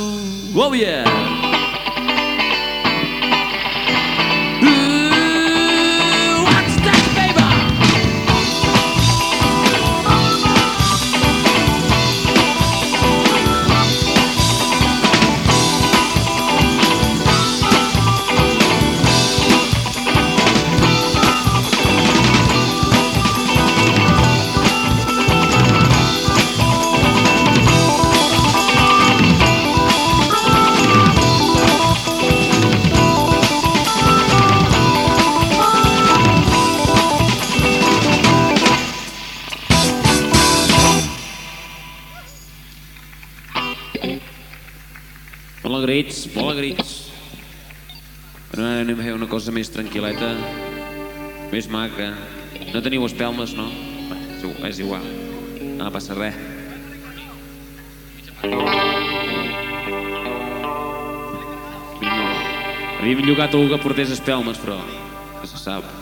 Oh yeah! Molt agraïts, molt agraïts. Però anem a fer una cosa més tranquil·leta, més maca. No teniu espelmes, no? És igual, no passa res. Havíem llogat algú que portés espelmes, però que se sap.